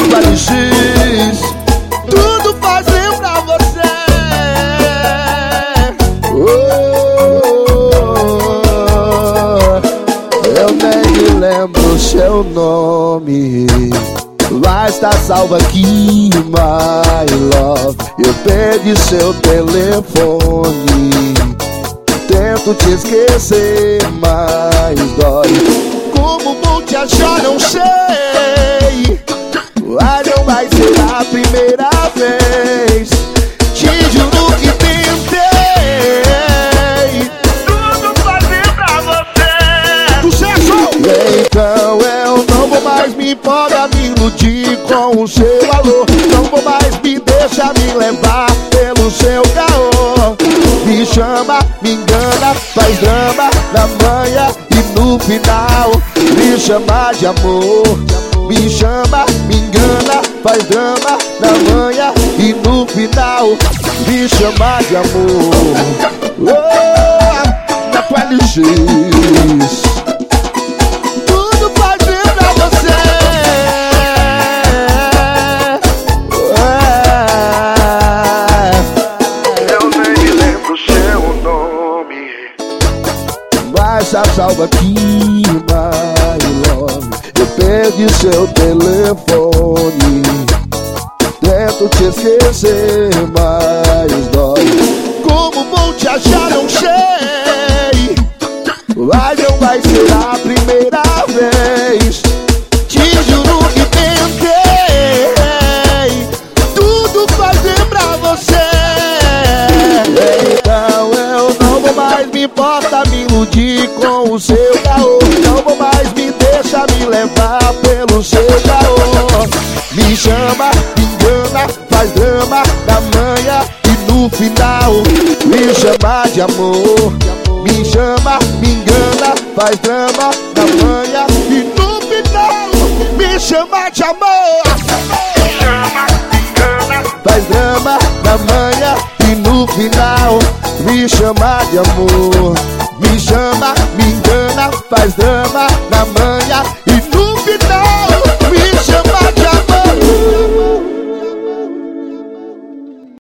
Vale X Tudo fazem pra você. Oh, Eu nem lembro seu nome. Mas tá salvo aqui, my love. Eu perdi seu telefone. Tento te esquecer, mas dói. Como vou te achar, não sei não vai ser a primeira vez. Te juro que tentei Tudo fazer pra você. Sucesso! Então eu não vou mais me empolgar, me iludir com o seu valor. Não vou mais me deixar me levar pelo seu caô. Me chama, me engana, faz drama na manhã e no final. Me chama de amor Me chama, me engana, faz drama na manhã e no final Me chama de amor oh, Na X tudo fazendo pra você. É, Eu nem me lembro seu nome. Mas a salva aqui, my love. Eu perdi seu telefone. Te esquecer, mas dói. Como vou te achar, não sei. Mas não vai ser a primeira vez. Te juro que tentei Tudo fazer pra você. Então eu não vou mais me importar Me iludir com o seu caô. Não vou mais me deixar me levar pelo seu caô. Me chama, no final me chama de amor me chama, me engana, faz drama na manhã e no final me chama de amor. Chama, engana, Faz drama na manhã e no final me chama de amor. Me chama, me engana, faz drama